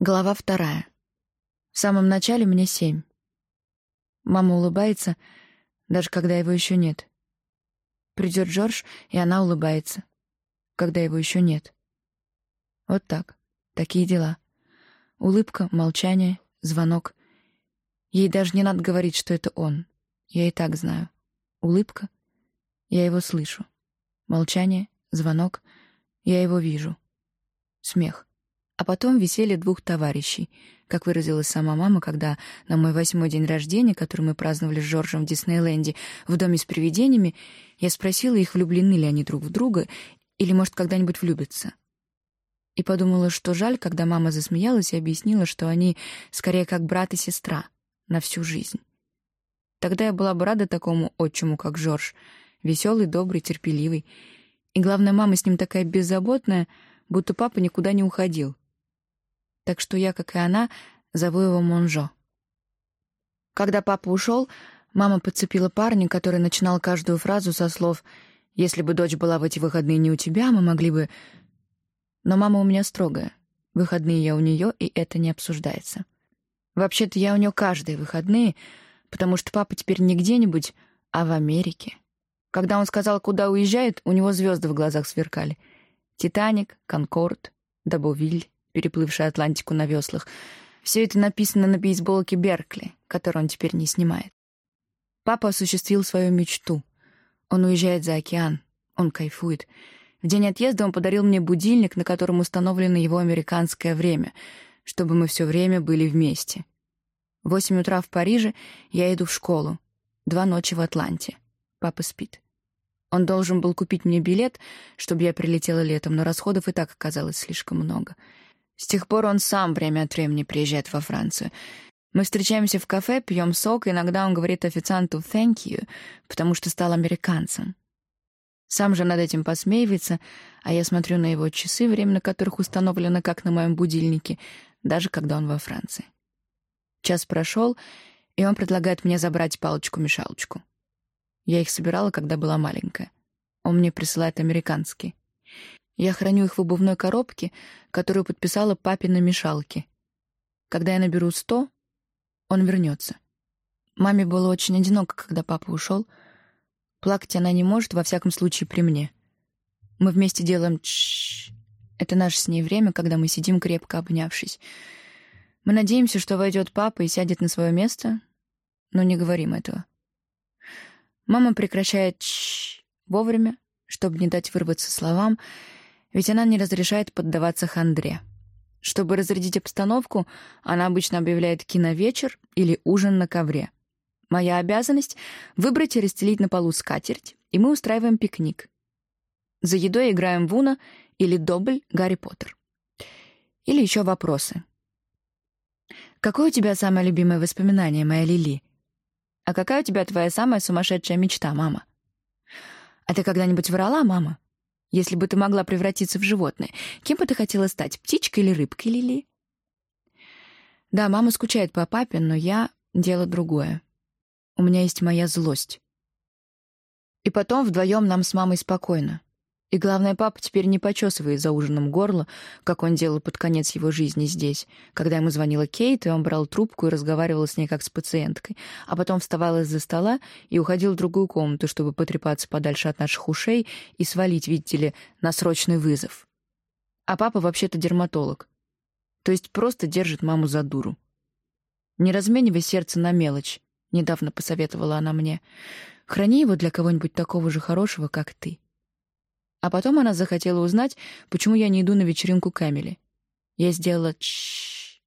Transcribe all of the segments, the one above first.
Глава вторая. В самом начале мне семь. Мама улыбается, даже когда его еще нет. Придет Джордж, и она улыбается, когда его еще нет. Вот так. Такие дела. Улыбка, молчание, звонок. Ей даже не надо говорить, что это он. Я и так знаю. Улыбка. Я его слышу. Молчание, звонок. Я его вижу. Смех. А потом веселье двух товарищей, как выразилась сама мама, когда на мой восьмой день рождения, который мы праздновали с Жоржем в Диснейленде, в доме с привидениями, я спросила их, влюблены ли они друг в друга или, может, когда-нибудь влюбятся. И подумала, что жаль, когда мама засмеялась и объяснила, что они скорее как брат и сестра на всю жизнь. Тогда я была бы рада такому отчиму, как Жорж, веселый, добрый, терпеливый. И главное, мама с ним такая беззаботная, будто папа никуда не уходил так что я, как и она, зову его Монжо. Когда папа ушел, мама подцепила парня, который начинал каждую фразу со слов «Если бы дочь была в эти выходные не у тебя, мы могли бы...» Но мама у меня строгая. Выходные я у нее, и это не обсуждается. Вообще-то я у нее каждые выходные, потому что папа теперь не где-нибудь, а в Америке. Когда он сказал, куда уезжает, у него звезды в глазах сверкали. «Титаник», «Конкорд», «Добовиль» переплывший Атлантику на веслах. Все это написано на бейсболке Беркли, который он теперь не снимает. Папа осуществил свою мечту. Он уезжает за океан. Он кайфует. В день отъезда он подарил мне будильник, на котором установлено его американское время, чтобы мы все время были вместе. Восемь утра в Париже я иду в школу. Два ночи в Атланте. Папа спит. Он должен был купить мне билет, чтобы я прилетела летом, но расходов и так оказалось слишком много — с тех пор он сам время от времени приезжает во Францию. Мы встречаемся в кафе, пьем сок, иногда он говорит официанту «thank you», потому что стал американцем. Сам же над этим посмеивается, а я смотрю на его часы, время на которых установлено, как на моем будильнике, даже когда он во Франции. Час прошел, и он предлагает мне забрать палочку-мешалочку. Я их собирала, когда была маленькая. Он мне присылает американские. Я храню их в обувной коробке, которую подписала папе на мешалке. Когда я наберу сто, он вернется. Маме было очень одиноко, когда папа ушел. Плакать она не может, во всяком случае, при мне. Мы вместе делаем чш. Это наше с ней время, когда мы сидим крепко обнявшись. Мы надеемся, что войдет папа и сядет на свое место, но не говорим этого. Мама прекращает чш вовремя, чтобы не дать вырваться словам, ведь она не разрешает поддаваться хандре. Чтобы разрядить обстановку, она обычно объявляет киновечер или ужин на ковре. Моя обязанность — выбрать и расстелить на полу скатерть, и мы устраиваем пикник. За едой играем в Уна или Добль Гарри Поттер. Или еще вопросы. «Какое у тебя самое любимое воспоминание, моя Лили?» «А какая у тебя твоя самая сумасшедшая мечта, мама?» «А ты когда-нибудь врала, мама?» Если бы ты могла превратиться в животное, кем бы ты хотела стать, птичкой или рыбкой, Лили? Да, мама скучает по папе, но я — дело другое. У меня есть моя злость. И потом вдвоем нам с мамой спокойно. И главное, папа теперь не почесывает за ужином горло, как он делал под конец его жизни здесь, когда ему звонила Кейт, и он брал трубку и разговаривал с ней как с пациенткой, а потом вставал из-за стола и уходил в другую комнату, чтобы потрепаться подальше от наших ушей и свалить, видите ли, на срочный вызов. А папа вообще-то дерматолог. То есть просто держит маму за дуру. «Не разменивай сердце на мелочь», — недавно посоветовала она мне. «Храни его для кого-нибудь такого же хорошего, как ты». А потом она захотела узнать, почему я не иду на вечеринку Кэмили. Я сделала чш.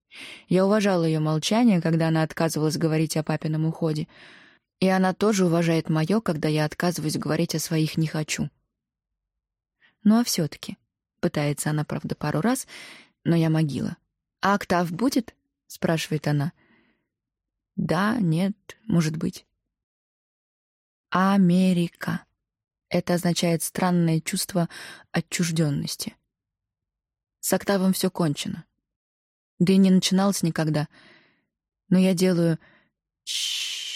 Я уважала ее молчание, когда она отказывалась говорить о папином уходе. И она тоже уважает мое, когда я отказываюсь говорить о своих «не хочу». Ну а все-таки, пытается она, правда, пару раз, но я могила. «А октав будет?» — спрашивает она. «Да, нет, может быть». «Америка». Это означает странное чувство отчужденности. С октавом все кончено. Да и не начиналось никогда. Но я делаю... Чш